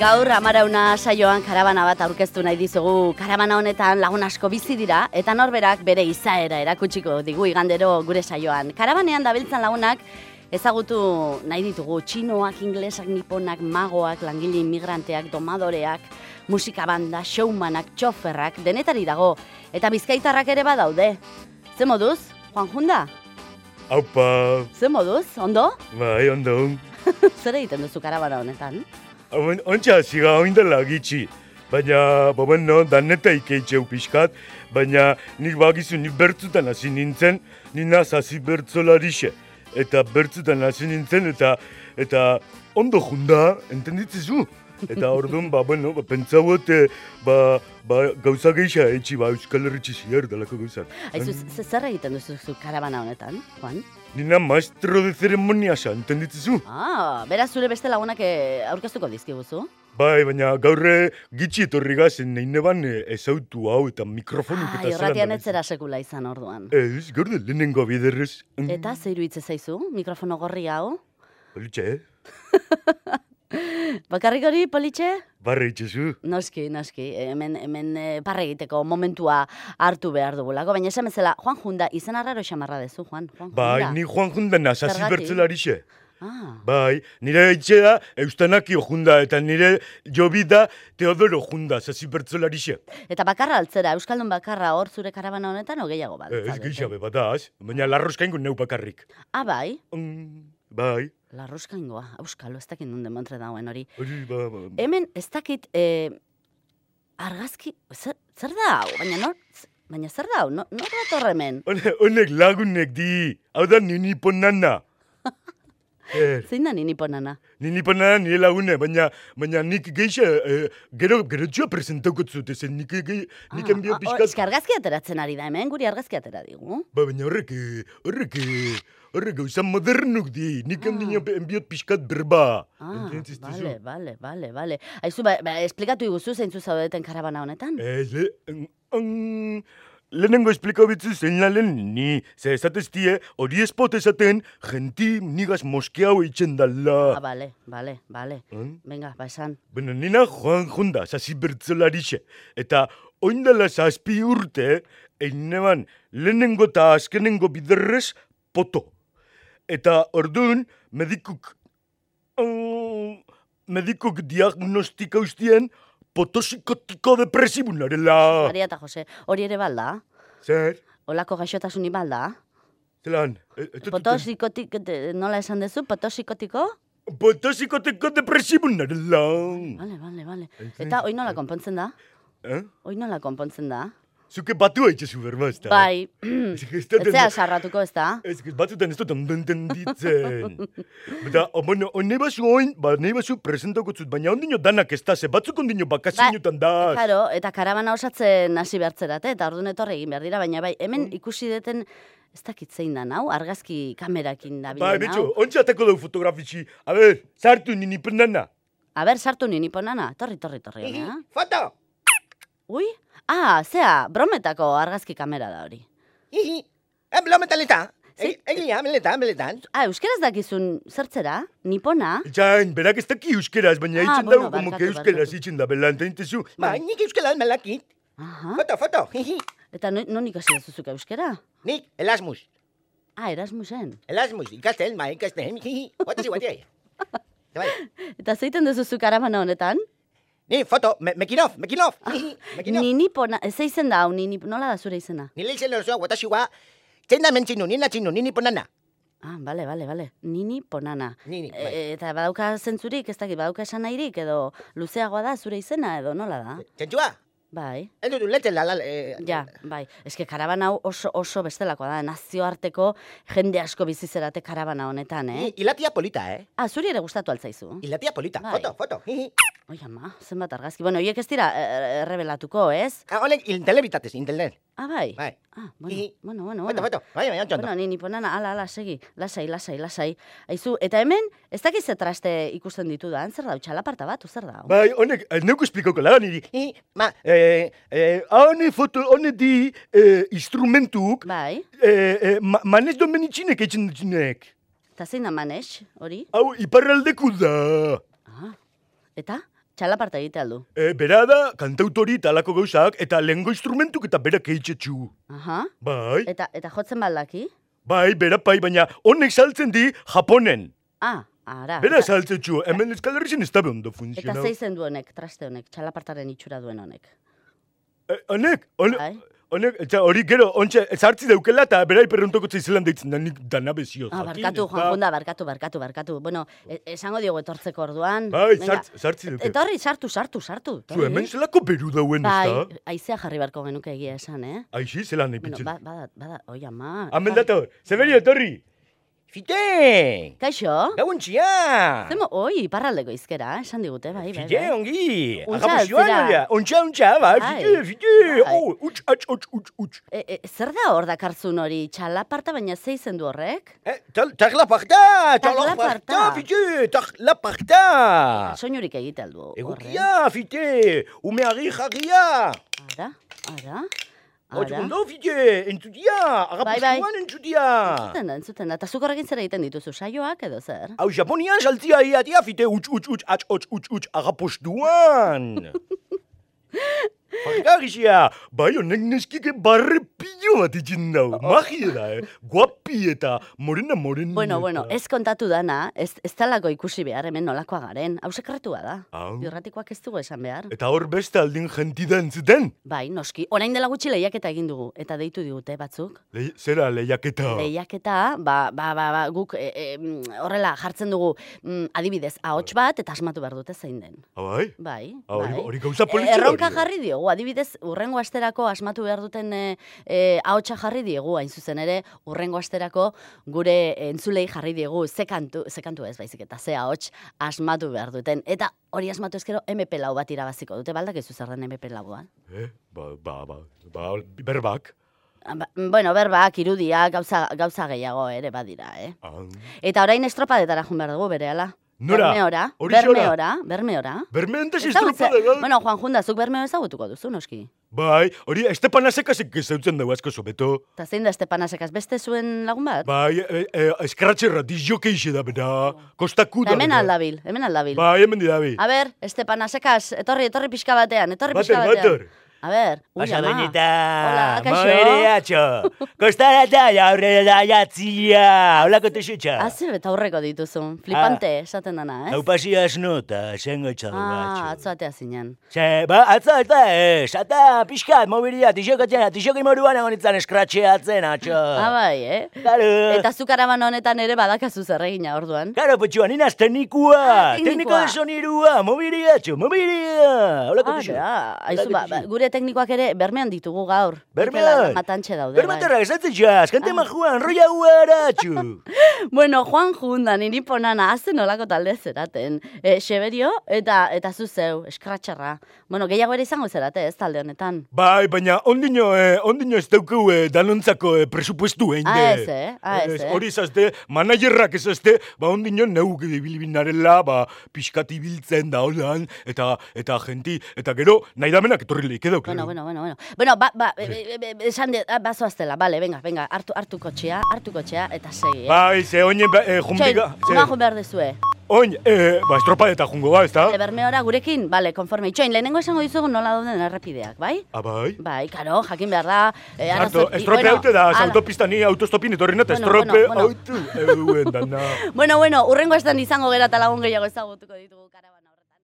Gaur amarauna saioan karabana bat aurkeztu nahi dizugu. Karabana honetan lagun asko bizi dira eta norberak bere izaera erakutsiko digu igandero gure saioan. Karabanean dabiltzan lagunak ezagutu nahi ditugu txinoak, inglesak, niponak, magoak, langile inmigranteak, domadoreak, musika banda, showmanak, txoferrak, denetari dago. Eta bizkaitarrak ere badaude. Ze moduz, Juan Junda? Aupa, Ze moduz, ondo? bai, ondo. Zer egiten duzu karabana honetan? Hauen, ontsa ziga oindela gitxi. Baina, bo bueno, daneta ikeitxeu pixkat, baina nik bagizu nik bertzutan hasi nintzen, nina zazi bertzolarixe. Eta bertzutan hasi nintzen, eta eta ondo junda, entenditzezu? Eta orduan, ba, bueno, ba, pentsauot, ba, ba, gauza geixa etxi, ba, Euskal Herritxe zier, dalako gauzak. Aizu, ze- zer egiten duzu zu karabana honetan, Juan? Nina maestro de ceremoniasa, entenditzezu? Ah, beraz zure beste lagunak eh, aurkeztuko dizkiguzu. Bai, baina gaurre gitxi etorri gazen nahi neban eh, ezautu hau eta mikrofonik Ah, eta irratian ez zera sekula izan orduan. Ez, gaur da lehenengo biderrez. Eta zeiru hitze zaizu, mikrofono gorri hau? Politxe, eh? Bakarrik hori, politxe? Barra itxezu. Noski, noski, hemen, hemen eh, parre egiteko momentua hartu behar dugulako, baina esan bezala, Juan Junda, izan arraro xamarra dezu, Juan, Juan Bai, Junda. ni Juan Jundana, sasi Zergatik? bertzelarixe. Ah, Bai, nire itxea Eustanakio Junda eta nire jobida Teodoro Junda, sasi bertzelarixe. eta bakarra altzera, Euskaldun bakarra hor zure karabana honetan, o gehiago bat. Ez geixabe badaz, baina larroskaingo neu bakarrik. Ah, bai, Mm, bai, larruskaingoa, Euskalo, ez dakit nun demontre dauen hori. hori, ba, ba. Hemen ez dakit eh, argazki, zer, zer da hau? Baina nor, baina zer da hau? No, nor dator hemen? Hone- Honek lagunek di, hau da nini ponana. Eh, Zein da nini ponana? Ni ni pana nire lagune, baina, baina nik geixa, eh, gero, gero txua presentauko zute, zen nik, ge, nik Ah, enbio ah, pixkat. eske argazki ateratzen ari da hemen, guri argazki atera digu. Ba, baina horrek, eh, horrek, eh, horrek gauza modernuk di, nik Ah. enbio enbiot pixkat berba. Ah, bale, bale, bale, bale. Aizu, ba, ba, esplikatu iguzu zeintzu zaudeten karabana honetan? Ez, le, en- lehenengo esplikau bitzu zein lalen ni, ze esateztie, hori espot esaten, genti nigaz moskeau eitzen dala. Ah, bale, bale, bale. Hm? Venga, ba, esan. Bueno, nina Juan Junda, sasi bertzolarixe. Eta oindala zazpi urte, eineban lehenengo eta azkenengo biderrez poto. Eta orduan, medikuk, mm, medikuk diagnostika ustien, potosikotiko depresibunarela. Maria eta Jose, hori ere balda? Zer? Olako gaixotasuni balda? Zelan? e- ez dut- Potosikotik, te- nola esan duzu? Potosikotiko? Potosikotiko depresibunarela. Bale, bale, bale. Entzun- Eta hoi nola konpontzen da? Eh? Hoi nola konpontzen da? Zuke batu haitxezu ez da? Bai, Ez ez dut- zea sarratuko ez da? Ez, ez batzutan ez dut ondo entenditzen. Eta, o, bueno, o, nahi bazu oin, ba, nahi bazu presentako zut, baina ondino danak ez da, ze batzuk ondino bakazioetan da. Karo, eta karabana osatzen hasi behartzerate, eta orduan etorri egin behar dira, baina bai, hemen ikusi deten, ez dakit zein da nau, argazki kamerakin da Bai, bilen betxo, hau. ontsa atako dugu fotografitxi. A ber, sartu nini penana. A ber, sartu nini ponana, torri, torri, torri. hona. Foto! Ui, ah, zea, brometako argazki kamera da hori. Hihi! Eblo metaleta! Sí. Egia, meletan, meletan. Ah, euskeraz dakizun zertzera, nipona? Jain, berak ez daki euskeraz, baina Ah, itzen bueno, dago, como barkatu, que euskeraz itzen da, bela, ententezu. Ba, nik euskalan melakit. Aha, Foto, foto! Hihi! eta no, non ikasi duzuzuk euskera? Nik, Erasmus. Ah, Erasmusen. Erasmus, ikasten, ma ikasten. Hihi! Foto zi. Bai. Eta zeiten duzuzu karabana honetan? Ni, foto, me, mekinov, mekinov. Hihi! Mekinov. Ni nipona, ez izen da, hau, ni, nip- nola da zure izena? Ni leizen osoa, watashi wa. Txenda mentzinu, nina txinu, nini ponana. Ah, bale, bale, bale. Nini ponana. Nini, E, bai. eta badauka zentzurik, ez dakit, badauka esan nahirik, edo luzeagoa da zure izena, edo nola da? Txentzua? Bai. Ez dut ulertzen la, la, eh, Ja, bai. Eske karabana hau oso, oso bestelakoa da. Nazioarteko jende asko bizizerate karabana honetan, eh? Ilatia polita, eh? Ah, zuri ere gustatu altzaizu? Ilatia polita. Bai. Foto, foto. Hihi! Oi, ama, zenbat argazki. Bueno, hiek ez dira eh, errebelatuko, ez? Ah, honek, intelebitatez, internet. Ah, bai. Bai. Ah, bueno, Hihi. bueno, bueno, Foto, bueno. foto. Bai, bai, ontsondo. Bueno, ni niponana, ala, ala, segi. Lasai, lasai, lasai. Aizu, eta hemen, ez dakiz ze traste ikusten ditudan, zer da, txalaparta bat, zer da? Bai, honek, eh, neuko esplikoko laga niri. Hihi! Ma, Eh, eh, hone foto, hone di eh, instrumentuk, Bai, eh, eh, ma, manez domenitxinek eitzen dutxinek. eta zein da manes, hori? Hau, iparraldeku da. Ah, eta? Txalaparta egite aldu. E, bera da, kantautori talako gauzak, eta lengo instrumentuk eta berak eitxetxu. Aha. Bai, Eta, eta jotzen baldaki? bai, bera pai, baina honek saltzen di Japonen. Ah, ara. Bera eta, saltzen txu, hemen Euskal Herrixen ez da ondo eta funtzionau. zeizen du honek, traste honek, txalapartaren itxura duen honek. E, honek, honek, Bai. Honek, eta hori gero, ontsa, zartzi daukela eta bera iperrontoko zeizelan deitzen da nik dana bezio. Ah, barkatu, Juan Junda, barkatu, barkatu, barkatu. Bueno, e- esango diogu etortzeko orduan. Bai, zartzi, zartzi dauke. Etorri, sartu, sartu, sartu. Zu, hemen zelako beru dauen ez Bai, da? aizea jarri beharko genuke egia esan, eh? Aixi, zelan nahi Bueno, ba, bada, bada, oi ama. Hemen dator, Severio, etorri. Fite! Kaixo? Gauntxia! Zemo, oi, iparraldeko izkera, esan digute, bai, bai, Fite, bai. ongi! Untxa altzira. Untxa, untxa, bai, Bai. fite, fite! Oh, Uts, ats, uts, uts, uts. E, e, zer da hor dakartzun hori, txalaparta baina du horrek? eh, parta! Tak la Taklaparta. parta, fite! Tak la parta! Soinurik egite aldu horrek. Egukia, fite! Umeari jarria! Ara, ara. Ondo, fite! Entzutia! Bai, bai. Agapu entzutia! Entzuten da, entzuten da. Eta zuk horrekin zer egiten dituzu, saioak edo zer? Hau Japonian saltzia iatia, fite, uts, uts, uts, ats, uts, uts, uts, agapostuan! Farkarixia! Bai, honek neskike barre pilo bat itxin dau. Magia da, eh? Guapi eta morena, morena. Bueno, bueno, ez kontatu dana, ez, ez talako ikusi behar hemen nolakoa garen. Hau sekretua da. Hau. Irratikoak ez dugu esan behar. Eta hor beste aldin jentida entzuten. Bai, noski. Orain dela gutxi lehiaketa egin dugu. Eta deitu digute batzuk. Le, zera lehiaketa. Lehiaketa, ba, ba, ba, ba guk e, e, mm, horrela jartzen dugu mm, adibidez, ahots bat eta asmatu behar dute zein den. Ah, bai? Bai, Ah, bai. hori gauza E, politxera erronka eh? jarri diogu, adibidez, urrengo asterako asmatu behar duten e, e, ahotsa jarri diegu, hain zuzen ere, urrengo asterako gure entzulei jarri diegu, ze kantu, ze kantu ez baizik eta ze ahots asmatu behar duten. Eta hori asmatu ezkero MP lau bat irabaziko dute, baldak ez zer den MP laua. Eh? Ba, ba, ba, ba, berbak. Ba, bueno, berbak, irudiak, gauza, gauza gehiago ere badira, eh? Ah. Eta orain estropadetara joan behar dugu berehala. Nora? Bermeora, Hori bermeora, bermeora. Bermeantes Ezagutze- estropada da. Bueno, Juan Junda, zuk bermeo ezagutuko duzu, noski. Bai, hori Estepanazekasek ezautzen dugu asko sobeto. Eta zein da Estepanazekaz, beste zuen lagun bat? Bai, e, e, eskratxerra dizjokeixe da bera. Kostaku da. Hemen aldabil, hemen aldabil. Bai, hemen didabi. A ber, Estepanazekaz, etorri, etorri pixka batean, etorri Bater, pixka batean. bater. A ber, ui, Pasa ama. Hola, kaixo. Moereatxo! Kostarata jaurre da jatzia! Hola, kotexetxa! Haze eta aurreko dituzun, flipante, esaten dana, ez? Hau pasi asno eta zengo etxadu Ah, atzo atea zinen. Ze, ba, atza eta ez, eta pixkat, mobilia, tixokatzen, tixoki moruan egon itzan eskratxeatzen, atxo. Ah, bai, eh? Claro. Eta zu karaban honetan ere badakazu zer egina orduan. Claro, potxua, ninaz teknikua, Ah, tekniko teknikoa. de sonirua, mobilia, txo, mobilia. Hola, Ah, kotexo. ja, aizu, ba, ba, teknikoak ere bermean ditugu gaur. Bermean? Matantxe daude, Bermaterra, bai. ez datzen jaz, kante majuan, roia guara, txu. Bueno, Juan Junda, niri ponana, hazen olako talde zeraten. E, Xeberio eta eta zu zeu, eskratxarra. Bueno, gehiago ere izango zerate, ez talde honetan. Bai, baina ondino, eh, ondino ez dauku eh, danontzako eh, presupuestu egin. Ah, ez, eh? Ah, ez, eh? Hori izazte, manajerrak ezazte, ba ondino neuk bilbinarela, ba, pixkat ibiltzen da holan, eta, eta genti, eta gero, nahi damenak etorri leik edo. Bueno, bueno, bueno, bueno. Bueno, ba, ba, e, e, e, e, esan de, ah, bazoaztela, bale, venga, venga, hartu, hartu kotxea, hartu kotxea, eta segi, eh? Bai, ze oinen, eh, Txoin, jumbiga, ma joan behar dezue. oin, eh, ba, estropa eta jungo ba, ez da? E, bermeora gurekin, bale, konforme. Itxoin, lehenengo esango dizugu nola dauden errepideak, bai? Ah, bai? Bai, karo, jakin behar da. E, Harto, estrope haute da, ala. autopistani autostopin etorri Bueno, estrope bueno, bueno. autu, euen dana. Bueno, bueno, urrengo estan izango gera eta lagun gehiago ezagutuko ditugu karaban.